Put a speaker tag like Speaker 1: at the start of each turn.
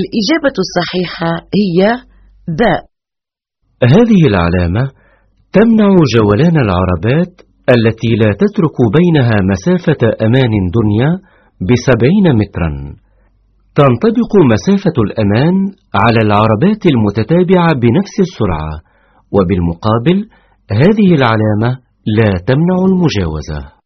Speaker 1: الإجابة الصحيحة هي ذا
Speaker 2: هذه العلامة تمنع جولان العربات التي لا تترك بينها مسافة أمان دنيا بسبعين مترا. تنطبق مسافة الأمان على العربات المتتابعة بنفس السرعة وبالمقابل هذه العلامة لا تمنع المجاوزة.